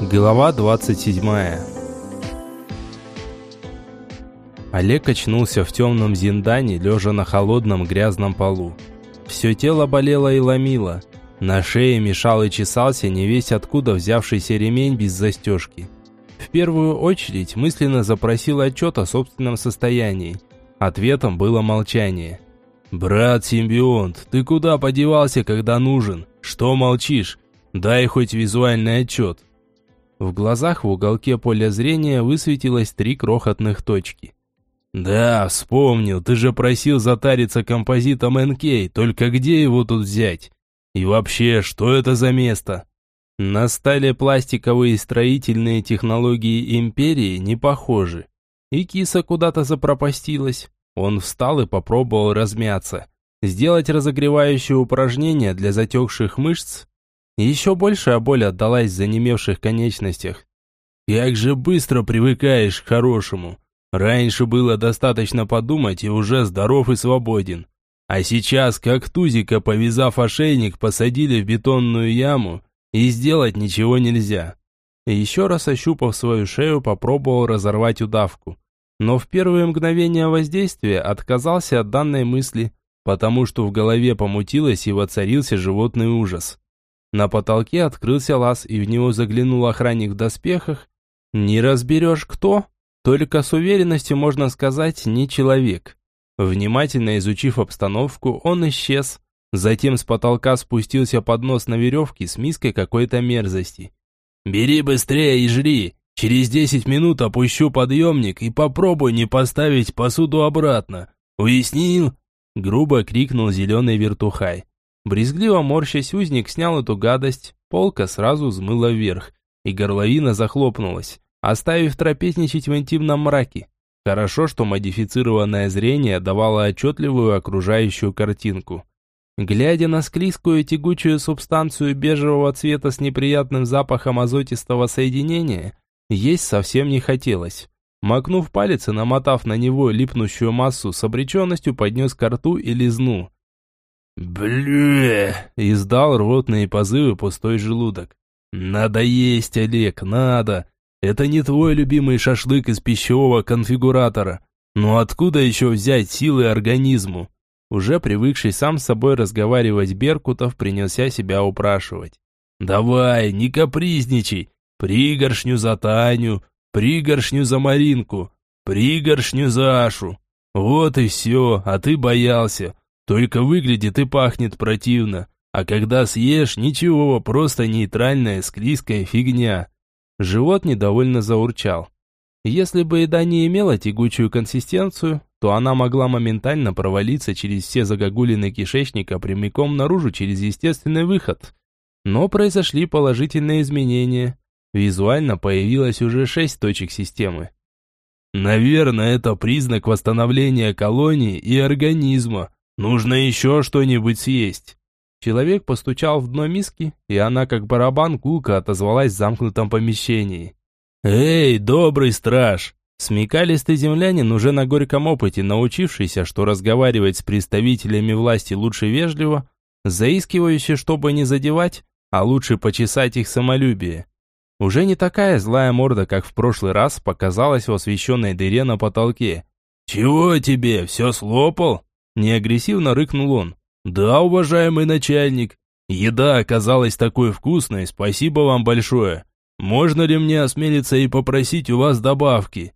Глава 27 Олег очнулся в темном зиндане, лежа на холодном грязном полу. Все тело болело и ломило. На шее мешал и чесался невесть откуда взявшийся ремень без застежки. В первую очередь мысленно запросил отчет о собственном состоянии. Ответом было молчание. «Брат-симбионт, ты куда подевался, когда нужен? Что молчишь? Дай хоть визуальный отчет». В глазах в уголке поля зрения высветилось три крохотных точки. «Да, вспомнил, ты же просил затариться композитом НК, только где его тут взять? И вообще, что это за место?» На стали пластиковые строительные технологии Империи не похожи. И киса куда-то запропастилась. Он встал и попробовал размяться. Сделать разогревающее упражнение для затекших мышц еще большая боль отдалась в занемевших конечностях. «Как же быстро привыкаешь к хорошему! Раньше было достаточно подумать и уже здоров и свободен. А сейчас, как тузика, повязав ошейник, посадили в бетонную яму, и сделать ничего нельзя». Еще раз ощупав свою шею, попробовал разорвать удавку. Но в первые мгновения воздействия отказался от данной мысли, потому что в голове помутилось и воцарился животный ужас. На потолке открылся лаз, и в него заглянул охранник в доспехах. Не разберешь кто, только с уверенностью можно сказать «не человек». Внимательно изучив обстановку, он исчез. Затем с потолка спустился поднос на веревке с миской какой-то мерзости. «Бери быстрее и жри! Через десять минут опущу подъемник и попробуй не поставить посуду обратно! Уяснил?» Грубо крикнул зеленый вертухай. Брезгливо морщась, узник снял эту гадость, полка сразу взмыла вверх, и горловина захлопнулась, оставив трапезничать в интимном мраке. Хорошо, что модифицированное зрение давало отчетливую окружающую картинку. Глядя на склизкую тягучую субстанцию бежевого цвета с неприятным запахом азотистого соединения, есть совсем не хотелось. Макнув палец и намотав на него липнущую массу, с обреченностью поднес ко рту и лизнул. «Блюэ!» – издал рвотные позывы пустой желудок. «Надо есть, Олег, надо! Это не твой любимый шашлык из пищевого конфигуратора. Но откуда еще взять силы организму?» Уже привыкший сам с собой разговаривать Беркутов принялся себя упрашивать. «Давай, не капризничай! Пригоршню за Таню, пригоршню за Маринку, пригоршню за Ашу. Вот и все, а ты боялся. Только выглядит и пахнет противно. А когда съешь, ничего, просто нейтральная склизкая фигня. Живот недовольно заурчал. Если бы еда не имела тягучую консистенцию, то она могла моментально провалиться через все загогулины кишечника прямиком наружу через естественный выход. Но произошли положительные изменения. Визуально появилось уже шесть точек системы. Наверное, это признак восстановления колонии и организма, Нужно еще что-нибудь съесть. Человек постучал в дно миски, и она, как барабан, гулко отозвалась в замкнутом помещении. «Эй, добрый страж!» Смекалистый землянин, уже на горьком опыте, научившийся, что разговаривать с представителями власти лучше вежливо, заискивающий, чтобы не задевать, а лучше почесать их самолюбие. Уже не такая злая морда, как в прошлый раз, показалась в освещенной дыре на потолке. «Чего тебе, все слопал?» Неагрессивно рыкнул он. «Да, уважаемый начальник, еда оказалась такой вкусной, спасибо вам большое. Можно ли мне осмелиться и попросить у вас добавки?»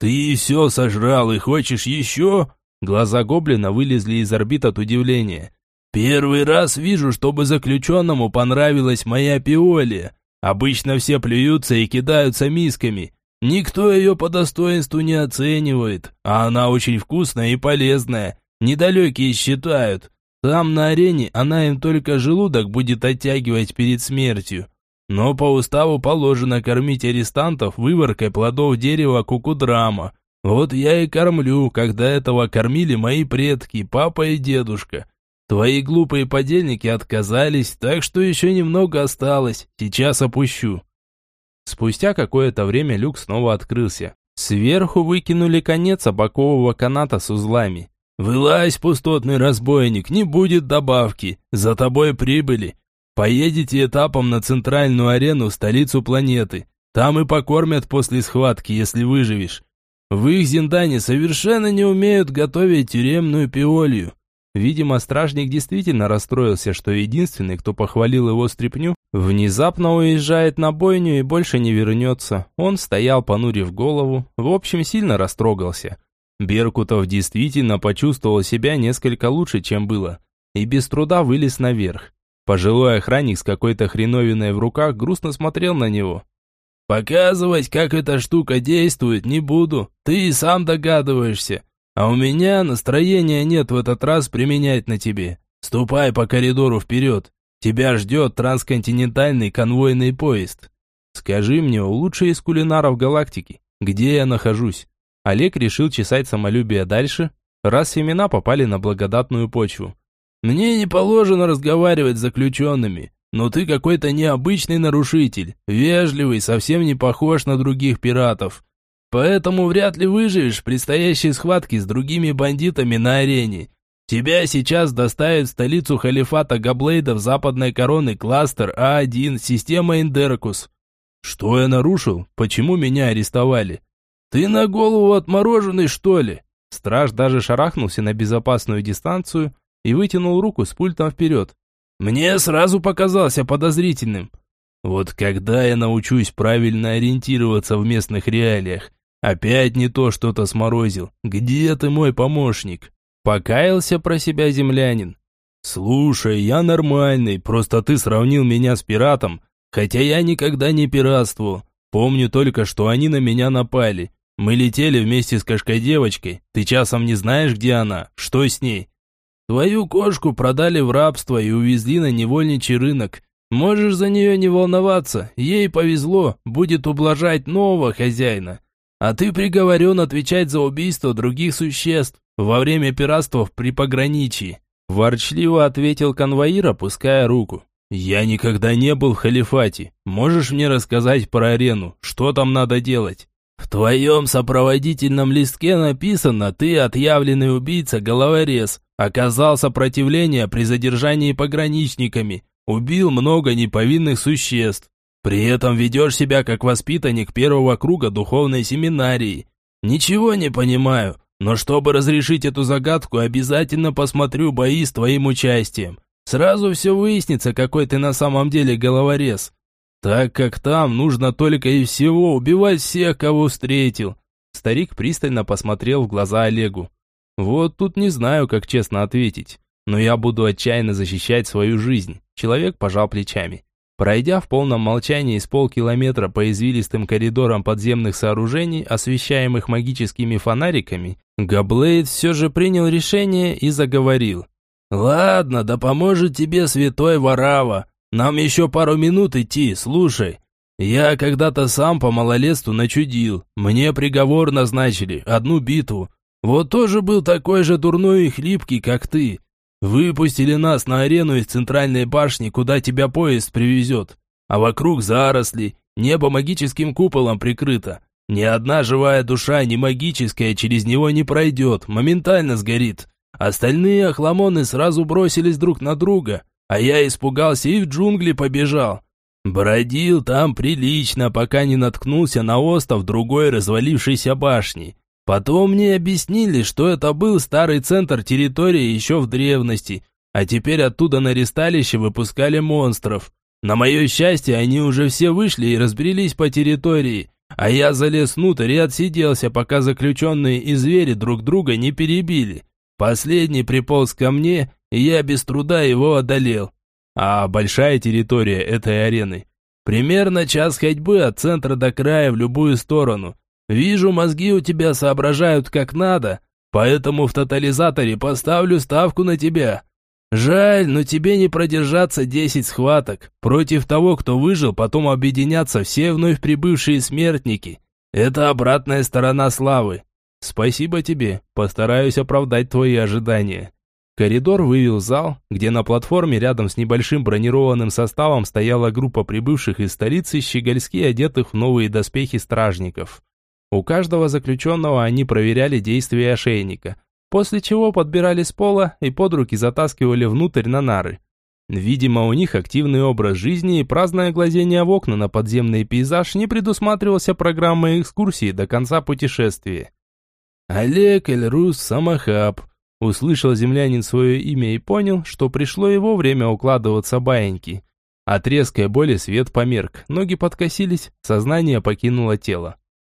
«Ты все сожрал и хочешь еще?» Глаза гоблина вылезли из орбит от удивления. «Первый раз вижу, чтобы заключенному понравилась моя пиоли. Обычно все плюются и кидаются мисками. Никто ее по достоинству не оценивает, а она очень вкусная и полезная. Недалекие считают, там на арене она им только желудок будет оттягивать перед смертью. Но по уставу положено кормить арестантов выворкой плодов дерева кукудрама. Вот я и кормлю, когда этого кормили мои предки, папа и дедушка. Твои глупые подельники отказались, так что еще немного осталось, сейчас опущу. Спустя какое-то время люк снова открылся. Сверху выкинули конец обокового каната с узлами. «Вылазь, пустотный разбойник, не будет добавки, за тобой прибыли. Поедете этапом на центральную арену, столицу планеты. Там и покормят после схватки, если выживешь. В их Зиндане совершенно не умеют готовить тюремную пиолью. Видимо, стражник действительно расстроился, что единственный, кто похвалил его стряпню, внезапно уезжает на бойню и больше не вернется. Он стоял, понурив голову, в общем, сильно растрогался. Беркутов действительно почувствовал себя несколько лучше, чем было, и без труда вылез наверх. Пожилой охранник с какой-то хреновиной в руках грустно смотрел на него. «Показывать, как эта штука действует, не буду, ты и сам догадываешься. А у меня настроения нет в этот раз применять на тебе. Ступай по коридору вперед. Тебя ждет трансконтинентальный конвойный поезд. Скажи мне, у лучшей из кулинаров галактики, где я нахожусь?» Олег решил чесать самолюбие дальше, раз семена попали на благодатную почву. «Мне не положено разговаривать с заключенными, но ты какой-то необычный нарушитель, вежливый, совсем не похож на других пиратов. Поэтому вряд ли выживешь в предстоящей схватке с другими бандитами на арене. Тебя сейчас доставят в столицу халифата Габлейдов западной короны кластер А1 система Индеркус. Что я нарушил? Почему меня арестовали? Ты на голову отмороженный, что ли? Страж даже шарахнулся на безопасную дистанцию и вытянул руку с пультом вперед. Мне сразу показался подозрительным. Вот когда я научусь правильно ориентироваться в местных реалиях, Опять не то что-то сморозил. Где ты, мой помощник? Покаялся про себя землянин. Слушай, я нормальный, просто ты сравнил меня с пиратом, хотя я никогда не пиратствовал. Помню только, что они на меня напали. Мы летели вместе с кошкой-девочкой. Ты часом не знаешь, где она? Что с ней? Твою кошку продали в рабство и увезли на невольничий рынок. Можешь за нее не волноваться. Ей повезло, будет ублажать нового хозяина. А ты приговорен отвечать за убийство других существ во время пиратства при пограничии. Ворчливо ответил конвоир, опуская руку. «Я никогда не был в халифате. Можешь мне рассказать про арену? Что там надо делать?» «В твоем сопроводительном листке написано, ты отъявленный убийца-головорез, оказал сопротивление при задержании пограничниками, убил много неповинных существ, при этом ведешь себя как воспитанник первого круга духовной семинарии. Ничего не понимаю, но чтобы разрешить эту загадку, обязательно посмотрю бои с твоим участием. Сразу все выяснится, какой ты на самом деле головорез. Так как там нужно только и всего убивать всех, кого встретил. Старик пристально посмотрел в глаза Олегу. Вот тут не знаю, как честно ответить, но я буду отчаянно защищать свою жизнь. Человек пожал плечами. Пройдя в полном молчании с полкилометра по извилистым коридорам подземных сооружений, освещаемых магическими фонариками, Габлейд все же принял решение и заговорил. «Ладно, да поможет тебе святой Варава. Нам еще пару минут идти, слушай. Я когда-то сам по малолетству начудил. Мне приговор назначили, одну битву. Вот тоже был такой же дурной и хлипкий, как ты. Выпустили нас на арену из центральной башни, куда тебя поезд привезет. А вокруг заросли, небо магическим куполом прикрыто. Ни одна живая душа, ни магическая, через него не пройдет, моментально сгорит. Остальные охламоны сразу бросились друг на друга, а я испугался и в джунгли побежал. Бродил там прилично, пока не наткнулся на остов другой развалившейся башни. Потом мне объяснили, что это был старый центр территории еще в древности, а теперь оттуда на ресталище выпускали монстров. На мое счастье, они уже все вышли и разбрелись по территории, а я залез внутрь и отсиделся, пока заключенные и звери друг друга не перебили. Последний приполз ко мне, и я без труда его одолел. А большая территория этой арены. Примерно час ходьбы от центра до края в любую сторону. Вижу, мозги у тебя соображают как надо, поэтому в тотализаторе поставлю ставку на тебя. Жаль, но тебе не продержаться десять схваток. Против того, кто выжил, потом объединятся все вновь прибывшие смертники. Это обратная сторона славы. Спасибо тебе, постараюсь оправдать твои ожидания. Коридор вывел в зал, где на платформе рядом с небольшим бронированным составом стояла группа прибывших из столицы щегольски одетых в новые доспехи стражников. У каждого заключенного они проверяли действие ошейника, после чего подбирали с пола и под руки затаскивали внутрь на нары. Видимо, у них активный образ жизни и праздное глазение в окна на подземный пейзаж не предусматривался программой экскурсии до конца путешествия. Олег Эльрус Самахаб. Услышал землянин свое имя и понял, что пришло его время укладываться баиньки. От резкой боли свет померк, ноги подкосились, сознание покинуло тело.